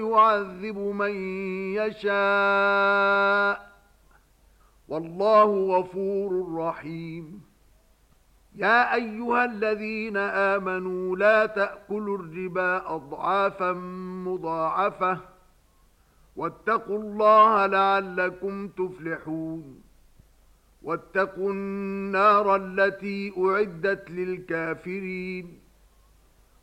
ويعذب من يشاء. والله غفور رحيم. يا أيها الذين آمنوا لا تأكلوا الربا أضعافا مضاعفة. واتقوا الله لعلكم تفلحون. واتقوا النار التي أعدت للكافرين.